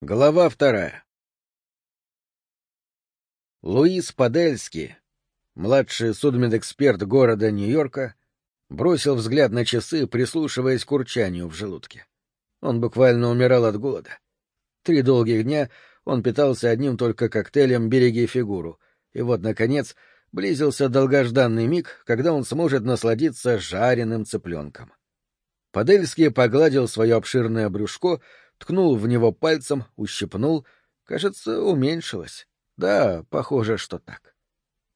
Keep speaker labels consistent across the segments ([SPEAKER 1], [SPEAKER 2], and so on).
[SPEAKER 1] Глава вторая. Луис Падельский, младший судмедэксперт города Нью-Йорка, бросил взгляд на часы, прислушиваясь к урчанию в желудке. Он буквально умирал от голода. Три долгих дня он питался одним только коктейлем «Береги фигуру», и вот, наконец, близился долгожданный миг, когда он сможет насладиться жареным цыпленком. Падельский погладил свое обширное брюшко, ткнул в него пальцем, ущипнул. Кажется, уменьшилось. Да, похоже, что так.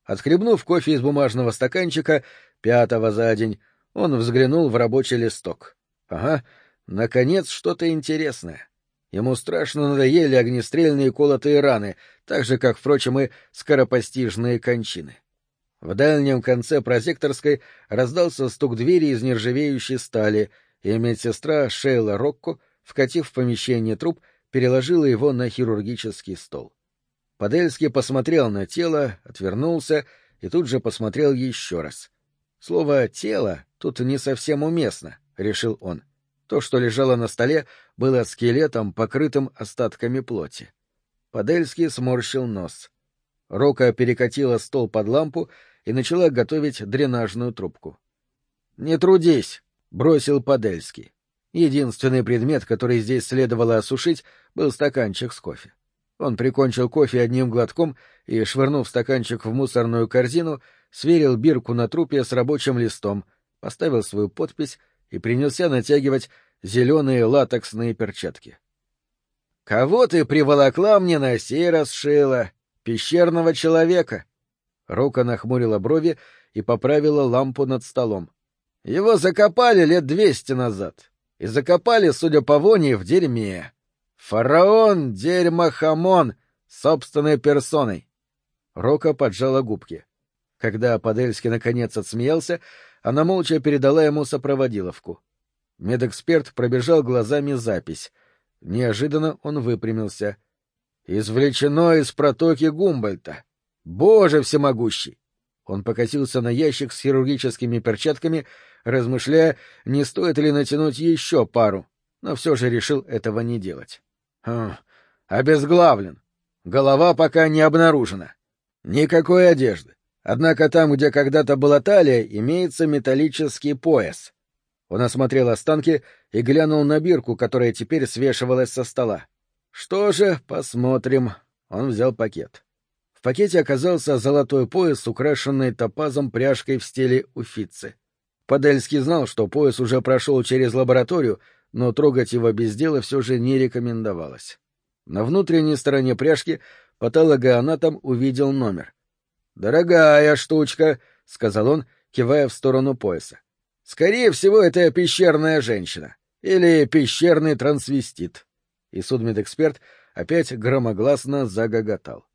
[SPEAKER 1] Отхлебнув кофе из бумажного стаканчика, пятого за день, он взглянул в рабочий листок. Ага, наконец что-то интересное. Ему страшно надоели огнестрельные колотые раны, так же, как, впрочем, и скоропостижные кончины. В дальнем конце прозекторской раздался стук двери из нержавеющей стали, и медсестра Шейла Рокко, вкатив в помещение труп, переложила его на хирургический стол. Подельский посмотрел на тело, отвернулся и тут же посмотрел еще раз. Слово «тело» тут не совсем уместно, — решил он. То, что лежало на столе, было скелетом, покрытым остатками плоти. Подельский сморщил нос. Рока перекатила стол под лампу и начала готовить дренажную трубку. — Не трудись, — бросил Подельский. Единственный предмет, который здесь следовало осушить, был стаканчик с кофе. Он прикончил кофе одним глотком и, швырнув стаканчик в мусорную корзину, сверил бирку на трупе с рабочим листом, поставил свою подпись и принялся натягивать зеленые латексные перчатки. — Кого ты приволокла мне на сей раз, Шейла? Пещерного человека? Рука нахмурила брови и поправила лампу над столом. — Его закопали лет двести назад. И закопали, судя по воне, в дерьме. Фараон дерьмо-хамон собственной персоной. Рока поджала губки. Когда Падельский наконец отсмеялся, она молча передала ему сопроводиловку. Медэксперт пробежал глазами запись. Неожиданно он выпрямился. «Извлечено из протоки Гумбольта. Боже всемогущий!» Он покосился на ящик с хирургическими перчатками, размышляя, не стоит ли натянуть еще пару, но все же решил этого не делать. Хм, обезглавлен. Голова пока не обнаружена. Никакой одежды. Однако там, где когда-то была талия, имеется металлический пояс. Он осмотрел останки и глянул на бирку, которая теперь свешивалась со стола. Что же, посмотрим. Он взял пакет. В пакете оказался золотой пояс, украшенный топазом пряжкой в стиле уфицы. Подельский знал, что пояс уже прошел через лабораторию, но трогать его без дела все же не рекомендовалось. На внутренней стороне пряжки патологоанатом увидел номер. «Дорогая штучка», — сказал он, кивая в сторону пояса. «Скорее всего, это пещерная женщина. Или пещерный трансвестит». И судмедэксперт опять громогласно загоготал.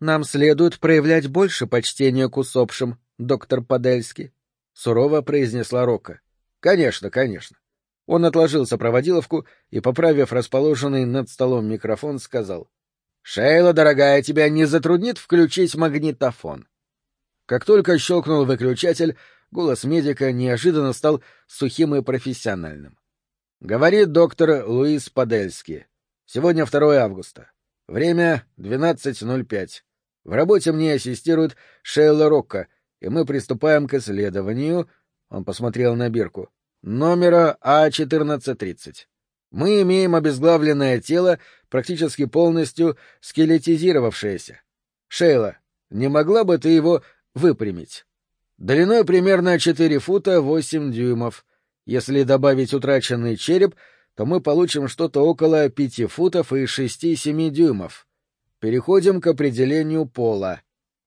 [SPEAKER 1] «Нам следует проявлять больше почтения к усопшим, доктор Подельский», — сурово произнесла Рока. «Конечно, конечно». Он отложил сопроводиловку и, поправив расположенный над столом микрофон, сказал. — Шейла, дорогая, тебя не затруднит включить магнитофон? Как только щелкнул выключатель, голос медика неожиданно стал сухим и профессиональным. — Говорит доктор Луис Падельский. Сегодня 2 августа. Время 12.05. В работе мне ассистирует Шейла Рокко, и мы приступаем к исследованию... Он посмотрел на бирку номера А1430. Мы имеем обезглавленное тело, практически полностью скелетизировавшееся. Шейла, не могла бы ты его выпрямить? Длиной примерно 4 фута 8 дюймов. Если добавить утраченный череп, то мы получим что-то около 5 футов и 6-7 дюймов. Переходим к определению пола.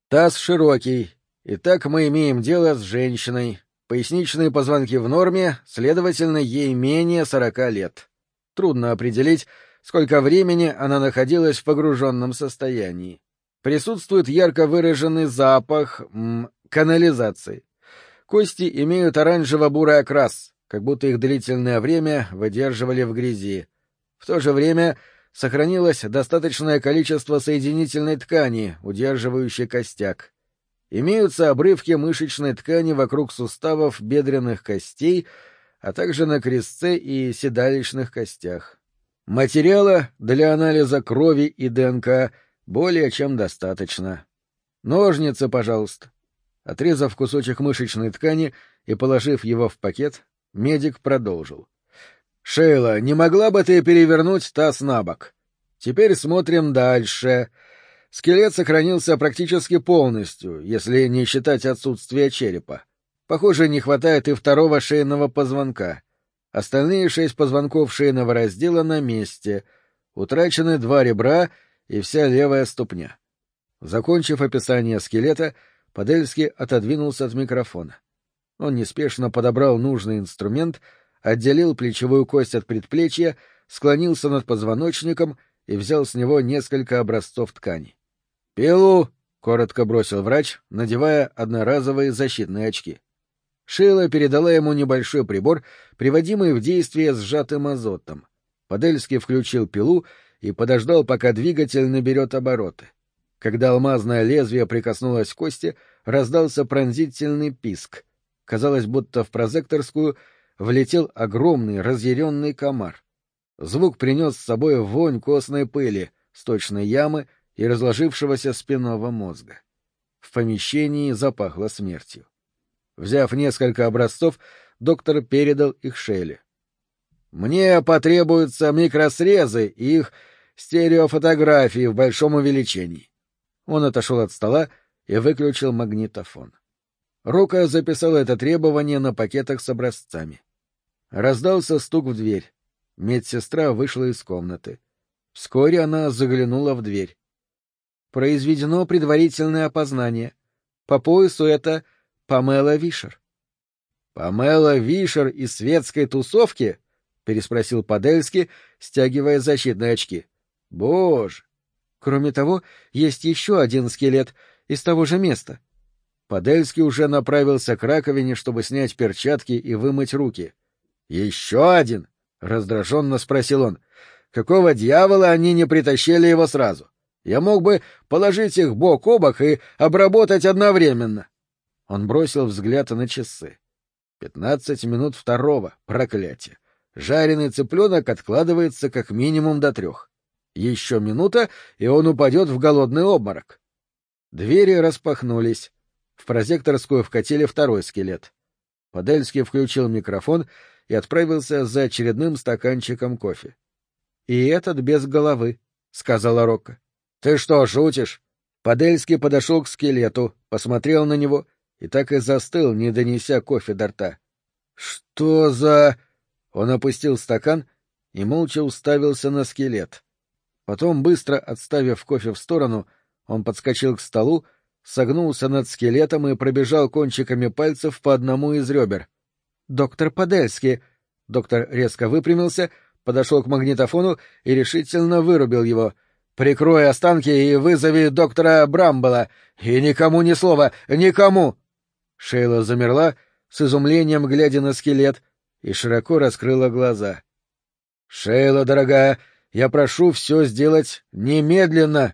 [SPEAKER 1] Таз широкий. Итак, мы имеем дело с женщиной, Поясничные позвонки в норме, следовательно, ей менее сорока лет. Трудно определить, сколько времени она находилась в погруженном состоянии. Присутствует ярко выраженный запах м, канализации. Кости имеют оранжево-бурый окрас, как будто их длительное время выдерживали в грязи. В то же время сохранилось достаточное количество соединительной ткани, удерживающей костяк. Имеются обрывки мышечной ткани вокруг суставов бедренных костей, а также на крестце и седалищных костях. Материала для анализа крови и ДНК более чем достаточно. Ножницы, пожалуйста. Отрезав кусочек мышечной ткани и положив его в пакет, медик продолжил. — Шейла, не могла бы ты перевернуть таз на бок? Теперь смотрим дальше. Скелет сохранился практически полностью, если не считать отсутствие черепа. Похоже, не хватает и второго шейного позвонка. Остальные шесть позвонков шейного раздела на месте. Утрачены два ребра и вся левая ступня. Закончив описание скелета, Подельский отодвинулся от микрофона. Он неспешно подобрал нужный инструмент, отделил плечевую кость от предплечья, склонился над позвоночником и взял с него несколько образцов ткани. «Пилу!» — коротко бросил врач, надевая одноразовые защитные очки. Шейла передала ему небольшой прибор, приводимый в действие сжатым азотом. Подельский включил пилу и подождал, пока двигатель наберет обороты. Когда алмазное лезвие прикоснулось к кости, раздался пронзительный писк. Казалось, будто в прозекторскую влетел огромный разъяренный комар. Звук принес с собой вонь костной пыли, сточной ямы и разложившегося спинного мозга. В помещении запахло смертью. Взяв несколько образцов, доктор передал их Шелли. «Мне потребуются микросрезы и их стереофотографии в большом увеличении. Он отошел от стола и выключил магнитофон. Рука записала это требование на пакетах с образцами. Раздался стук в дверь. Медсестра вышла из комнаты. Вскоре она заглянула в дверь. Произведено предварительное опознание. По поясу это Памела Вишер. — Памела Вишер из светской тусовки? — переспросил Подельский, стягивая защитные очки. — Боже! Кроме того, есть еще один скелет из того же места. Подельский уже направился к раковине, чтобы снять перчатки и вымыть руки. — Еще один? — раздраженно спросил он. — Какого дьявола они не притащили его сразу? Я мог бы положить их бок о бок и обработать одновременно. Он бросил взгляд на часы. Пятнадцать минут второго, проклятие. Жареный цыпленок откладывается как минимум до трех. Еще минута, и он упадет в голодный обморок. Двери распахнулись. В прозекторскую вкатили второй скелет. Подельский включил микрофон и отправился за очередным стаканчиком кофе. — И этот без головы, — сказала Рокко. — Ты что, шутишь? Подельский подошел к скелету, посмотрел на него и так и застыл, не донеся кофе до рта. — Что за... Он опустил стакан и молча уставился на скелет. Потом, быстро отставив кофе в сторону, он подскочил к столу, согнулся над скелетом и пробежал кончиками пальцев по одному из ребер. «Доктор Подельский!» Доктор резко выпрямился, подошел к магнитофону и решительно вырубил его. «Прикрой останки и вызови доктора Брамбола! И никому ни слова! Никому!» Шейла замерла, с изумлением глядя на скелет, и широко раскрыла глаза. — Шейла, дорогая, я прошу все сделать немедленно.